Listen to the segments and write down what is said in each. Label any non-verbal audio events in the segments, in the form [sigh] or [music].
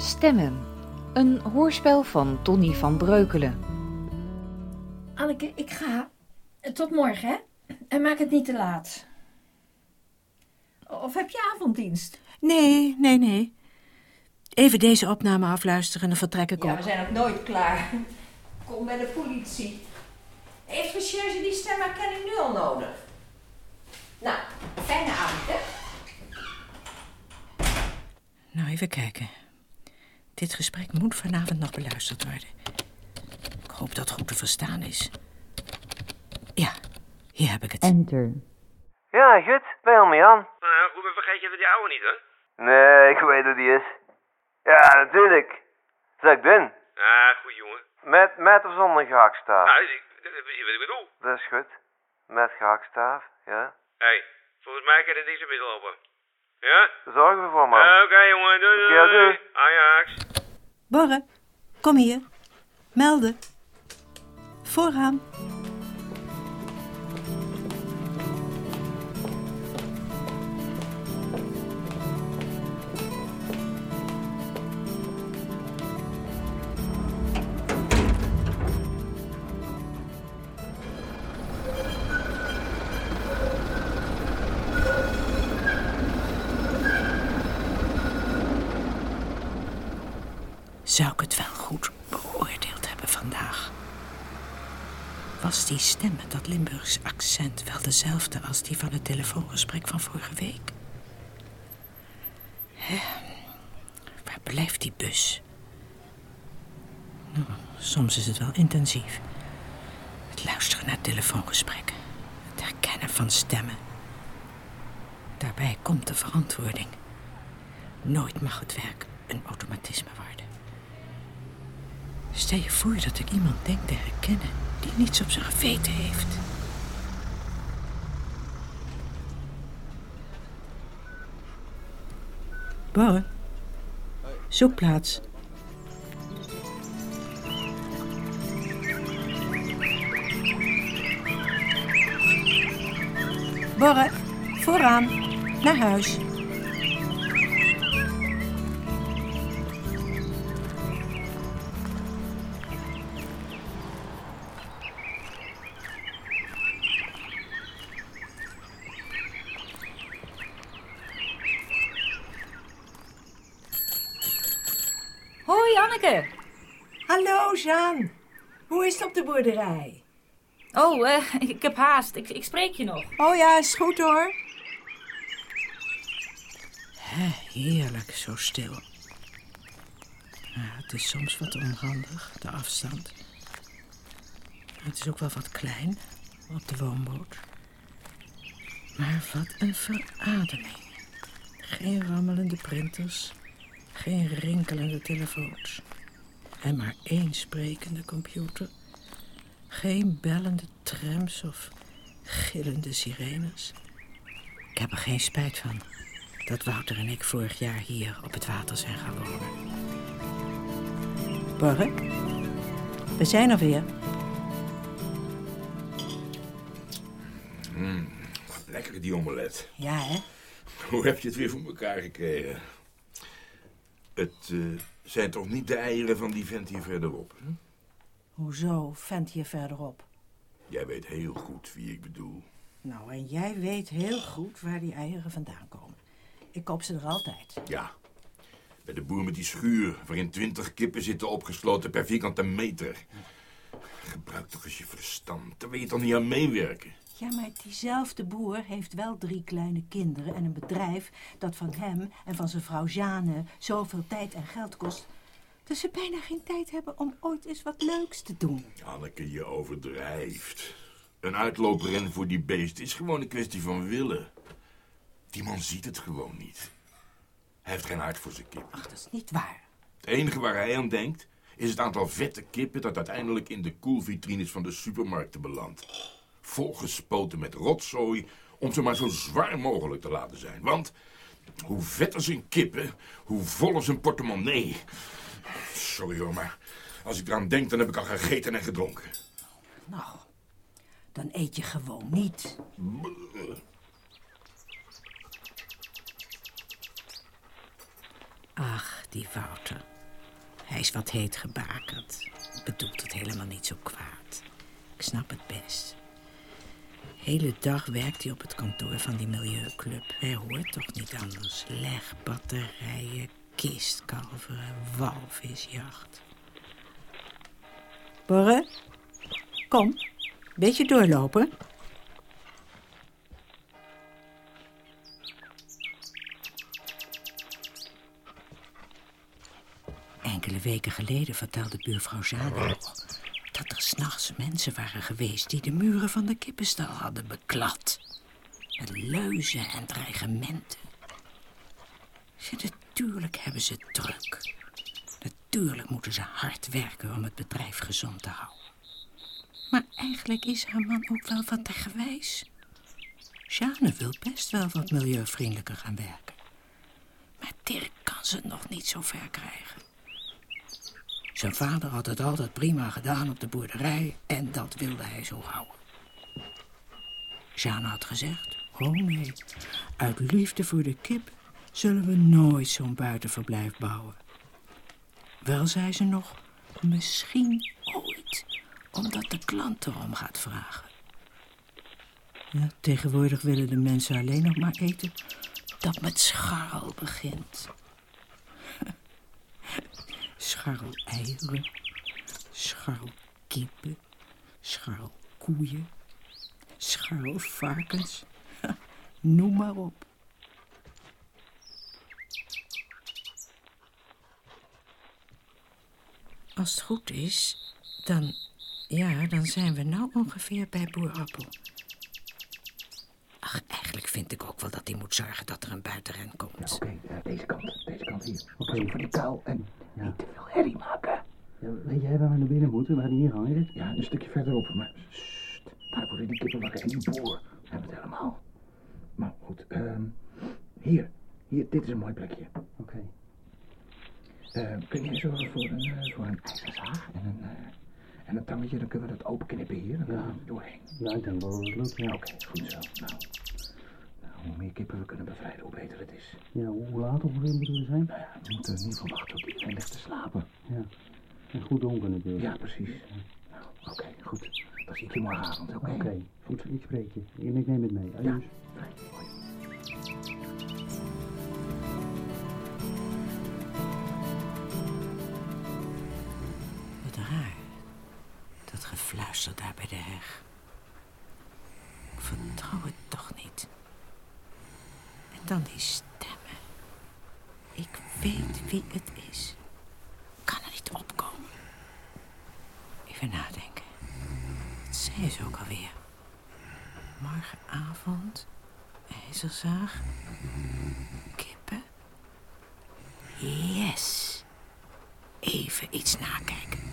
Stemmen. Een hoorspel van Tony van Breukelen. Anneke, ik ga. Tot morgen, hè? En maak het niet te laat. Of heb je avonddienst? Nee, nee, nee. Even deze opname afluisteren en dan vertrek ik Ja, op. we zijn ook nooit klaar. Kom bij de politie. Heeft recherche die stemherkenning nu al nodig? Nou, fijne avond, hè? Nou, even kijken. Dit gesprek moet vanavond nog beluisterd worden. Ik hoop dat het goed te verstaan is. Ja, hier heb ik het. Enter. Ja, goed. Ben je al mee aan? Nou, goed, maar vergeet je even die oude niet, hè? Nee, ik weet hoe die is. Ja, natuurlijk. Zal ik doen? Ah, goed, jongen. Met, met of zonder gehaktstaaf? Nou, ik, dat is wat ik bedoel. Dat is goed. Met gehaktstaaf, ja. Hé, hey, volgens mij kan dit niks meer lopen. Ja? Daar zorgen we voor, man. Ah, Oké, jongen. Doei, doei. Oké, doei. Ajax. Borre, kom hier. Melden. Vooraan. Zou ik het wel goed beoordeeld hebben vandaag? Was die stem met dat Limburgs accent wel dezelfde als die van het telefoongesprek van vorige week? Hè? Waar blijft die bus? Nou, soms is het wel intensief. Het luisteren naar telefoongesprekken. Het herkennen van stemmen. Daarbij komt de verantwoording. Nooit mag het werk een automatisme worden. Stel je voor dat ik iemand denk te herkennen die niets op zijn geweten heeft. Borre, zoekplaats. Borre, vooraan, naar huis. Hoi, Anneke. Hallo, Jean. Hoe is het op de boerderij? Oh, eh, ik heb haast. Ik, ik spreek je nog. Oh ja, is goed hoor. Heerlijk, zo stil. Ja, het is soms wat onhandig, de afstand. Het is ook wel wat klein op de woonboot. Maar wat een verademing. Geen rammelende printers, geen rinkelende telefoons. En maar één sprekende computer. Geen bellende trams of gillende sirenes. Ik heb er geen spijt van dat Wouter en ik vorig jaar hier op het water zijn gaan wonen. Borre, we zijn er weer. Lekker die omelet. Ja, hè? Hoe heb je het weer voor elkaar gekregen? Het eh, zijn toch niet de eieren van die vent hier verderop? Hè? Hoezo, vent hier verderop? Jij weet heel goed wie ik bedoel. Nou, en jij weet heel goed waar die eieren vandaan komen. Ik koop ze er altijd. Ja, bij de boer met die schuur... waarin twintig kippen zitten opgesloten per vierkante meter. Gebruik toch eens je verstand. Daar wil je toch niet aan meewerken? Ja, maar diezelfde boer heeft wel drie kleine kinderen en een bedrijf dat van hem en van zijn vrouw Jane zoveel tijd en geld kost. Dat ze bijna geen tijd hebben om ooit eens wat leuks te doen. Anneke, je overdrijft. Een uitloopren voor die beest is gewoon een kwestie van willen. Die man ziet het gewoon niet. Hij heeft geen hart voor zijn kip. Ach, dat is niet waar. Het enige waar hij aan denkt is het aantal vette kippen dat uiteindelijk in de koelvitrines van de supermarkten belandt. Volgespoten met rotzooi om ze maar zo zwaar mogelijk te laten zijn. Want hoe vetter zijn kippen, hoe voller zijn portemonnee. Sorry hoor, maar als ik eraan denk, dan heb ik al gegeten en gedronken. Nou, dan eet je gewoon niet. Ach, die Wouter. Hij is wat heet gebakerd. Bedoelt het helemaal niet zo kwaad. Ik snap het best. Hele dag werkt hij op het kantoor van die milieuclub. Hij hoort toch niet anders. Legbatterijen, kistkalveren, walvisjacht. Borre, kom. Beetje doorlopen. Enkele weken geleden vertelde buurvrouw nog dat er s'nachts mensen waren geweest die de muren van de kippenstal hadden beklad. Met leuzen en dreigementen. Natuurlijk hebben ze druk. Natuurlijk moeten ze hard werken om het bedrijf gezond te houden. Maar eigenlijk is haar man ook wel wat eigenwijs. Sjane wil best wel wat milieuvriendelijker gaan werken. Maar Dirk kan ze nog niet zo ver krijgen. Zijn vader had het altijd prima gedaan op de boerderij en dat wilde hij zo houden. Sjane had gezegd, oh nee, uit liefde voor de kip zullen we nooit zo'n buitenverblijf bouwen. Wel zei ze nog, misschien ooit, omdat de klant erom gaat vragen. Ja, tegenwoordig willen de mensen alleen nog maar eten dat met scharrel begint. Scharrel eieren, scharrel kippen, scharrel koeien, scharrel varkens. [laughs] Noem maar op. Als het goed is, dan, ja, dan zijn we nou ongeveer bij Boer Appel. Ach, eigenlijk vind ik ook wel dat hij moet zorgen dat er een buitenren komt. Oké, eh, deze kant, deze kant hier. Oké, voor die touw en niet te veel herrie maken. Ja, weet jij waar we naar binnen moeten, waar die ingang is? Ja, een stukje verderop, maar sst, daar worden die kippen wakker en die boer hebben het helemaal. Maar goed, ehm, hier, hier, dit is een mooi plekje. Oké. Eh, kun jij zorgen voor een, eh, voor een ijzerzaag en een, eh, en een tangetje, dan kunnen we dat openknippen hier, dan kunnen we er doorheen. Ja, ik denk wel dat het lukt, ja. Oké, goed zo. Nou, hoe meer kippen we kunnen bevrijden, hoe beter het is. Ja, hoe laat ongeveer moeten we zijn? Nou ja, we moeten in ieder geval wachten tot iedereen ligt te slapen. Ja. En goed donker natuurlijk. Ja, precies. Nou, oké, goed. Dan zie ik je morgenavond, oké? Oké, goed, ik spreek je. En ik neem het mee. Ja. Fijn, hoi. Wat raar. Dat gefluister daar bij de heg. Ik vertrouw het toch niet. Dan die stemmen. Ik weet wie het is. Kan er niet opkomen. Even nadenken. Wat zei ze ook alweer? Morgenavond. IJzerzaag. Kippen. Yes. Even iets nakijken.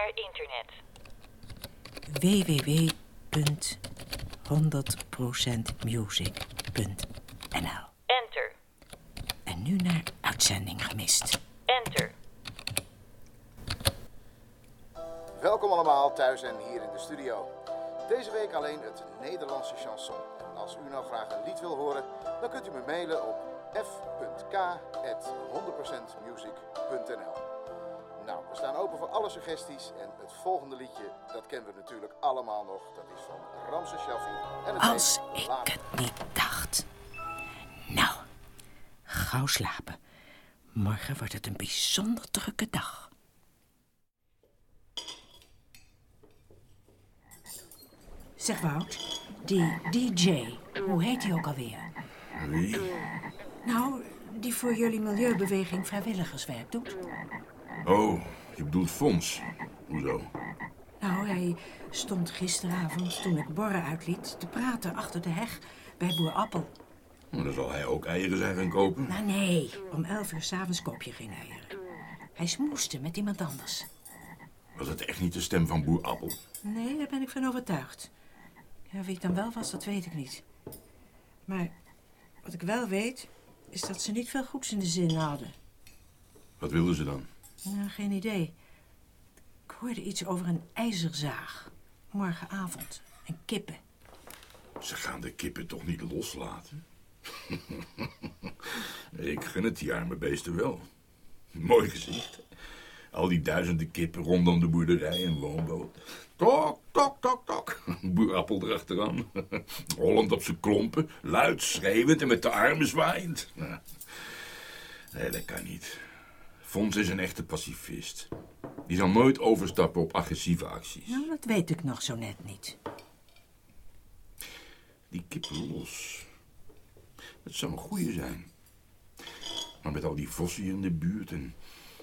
Naar internet. www.100%music.nl Enter. En nu naar uitzending gemist. Enter. Welkom allemaal thuis en hier in de studio. Deze week alleen het Nederlandse chanson. En als u nou graag een lied wil horen, dan kunt u me mailen op f.k.100%music.nl Nou, we staan open voor alle suggesties en het volgende liedje, dat kennen we natuurlijk allemaal nog. Dat is van Ramses Shaffi en het Als ik het niet dacht. Nou, gauw slapen. Morgen wordt het een bijzonder drukke dag. Zeg Wout, die DJ, hoe heet die ook alweer? Wie? Nou, die voor jullie milieubeweging vrijwilligerswerk doet. Oh, je bedoelt Fons. Hoezo? Nou, hij stond gisteravond, toen ik Borre uitliet, te praten achter de heg bij Boer Appel. Nou, dan zal hij ook eieren zijn gaan kopen. Nou nee, om elf uur s'avonds koop je geen eieren. Hij smoeste met iemand anders. Was het echt niet de stem van boer Appel? Nee, daar ben ik van overtuigd. Ja, wie het dan wel was, dat weet ik niet. Maar wat ik wel weet, is dat ze niet veel goeds in de zin hadden. Wat wilden ze dan? Nou, geen idee. Ik hoorde iets over een ijzerzaag. Morgenavond. En kippen. Ze gaan de kippen toch niet loslaten? [laughs] ik gun het die arme beesten wel. Mooi gezicht. Al die duizenden kippen rondom de boerderij en woonboot. Tok, tok, tok, tok. [laughs] Boerappel erachteraan. [laughs] Hollend op zijn klompen, luid schreeuwend en met de armen zwaaiend. Nee, dat kan niet. Fons is een echte pacifist. Die zal nooit overstappen op agressieve acties. Nou, dat weet ik nog zo net niet. Die kippen los. Dat zou een goeie zijn. Maar met al die vossen hier in de buurt en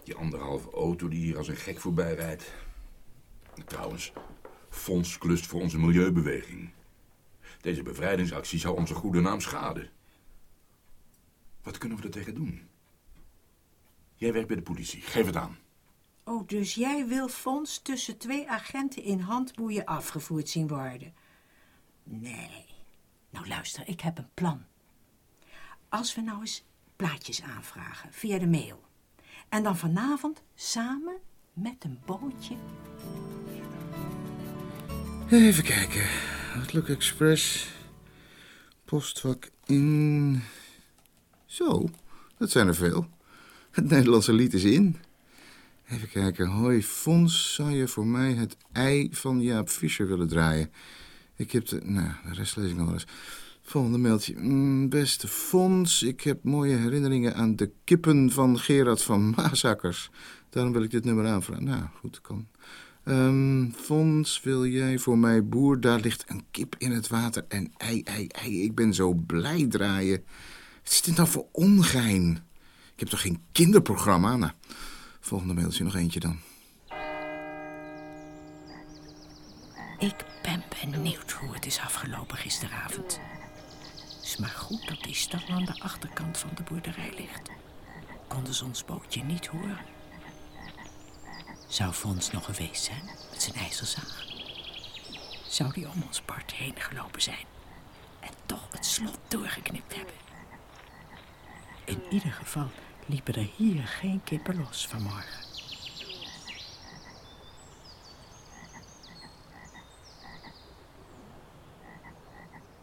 die anderhalve auto die hier als een gek voorbij rijdt. Trouwens, Fons klust voor onze milieubeweging. Deze bevrijdingsactie zou onze goede naam schaden. Wat kunnen we er tegen doen? Jij werkt bij de politie. Geef het aan. Oh, dus jij wil Fons tussen twee agenten in handboeien afgevoerd zien worden? Nee. Nou, luister, ik heb een plan. Als we nou eens plaatjes aanvragen via de mail. En dan vanavond samen met een bootje. Even kijken. Outlook Express. Postvak in. Zo, dat zijn er veel. Het Nederlandse lied is in. Even kijken. Hoi Fons, zou je voor mij het ei van Jaap Visser willen draaien? Ik heb de... Nou, de rest lees ik nog wel eens. Volgende mailtje. Mm, beste Fons, ik heb mooie herinneringen aan de kippen van Gerard van Maasakkers. Daarom wil ik dit nummer aanvragen. Nou, goed, kan. Um, Fons, wil jij voor mij boer? Daar ligt een kip in het water en ei, ei, ei. Ik ben zo blij draaien. Wat is dit nou voor ongein? Ik heb toch geen kinderprogramma? Nou, volgende mailtje nog eentje dan. Ik ben benieuwd hoe het is afgelopen gisteravond. Het is maar goed dat die stal aan de achterkant van de boerderij ligt. Konden ze ons bootje niet horen. Zou Fons nog geweest zijn met zijn ijzerzaag? Zou die om ons Bart heen gelopen zijn en toch het slot doorgeknipt hebben? In ieder geval liepen er hier geen kippen los vanmorgen.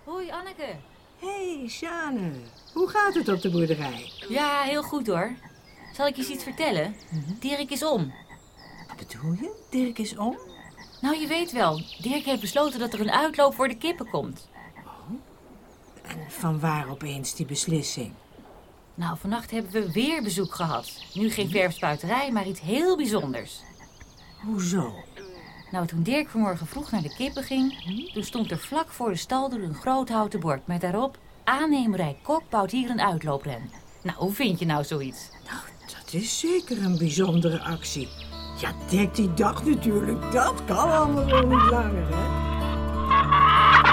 Hoi, Anneke. Hé, hey, Sjane. Hoe gaat het op de boerderij? Ja, heel goed hoor. Zal ik je eens iets vertellen? Dirk is om. Wat bedoel je? Dirk is om? Nou, je weet wel. Dirk heeft besloten dat er een uitloop voor de kippen komt. Oh. En van waar opeens die beslissing? Nou, vannacht hebben we weer bezoek gehad. Nu geen verfspuiterij, maar iets heel bijzonders. Hoezo? Nou, toen Dirk vanmorgen vroeg naar de kippen ging... toen stond er vlak voor de staldeur een groot houten bord... met daarop... aannemerij Kok bouwt hier een uitloopren. Nou, hoe vind je nou zoiets? Nou, dat is zeker een bijzondere actie. Ja, Dirk die dacht natuurlijk, dat kan allemaal wel niet langer, hè?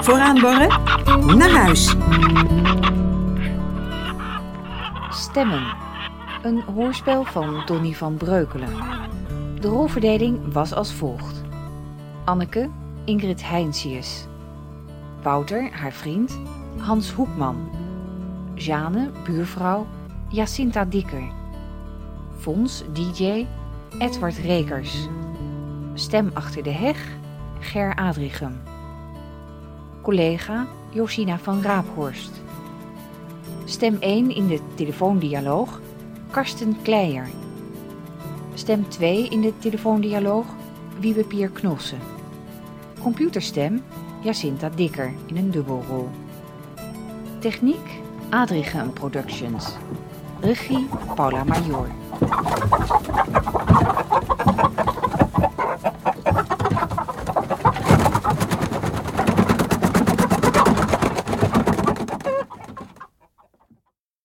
Vooraan, Borre. Naar huis. Stemmen. Een hoorspel van Donny van Breukelen. De rolverdeling was als volgt. Anneke, Ingrid Heinsius. Wouter, haar vriend, Hans Hoekman. Jane, buurvrouw, Jacinta Dikker. Fons, DJ, Edward Rekers. Stem achter de heg, Ger Adrichem. Collega, Josina van Raaphorst. Stem 1 in de telefoondialoog, Karsten Kleijer. Stem 2 in de telefoondialoog, Wiebe Pier Knossen. Computerstem, Jacinta Dikker in een dubbelrol. Techniek, Adrichem Productions. Regie, Paula Major.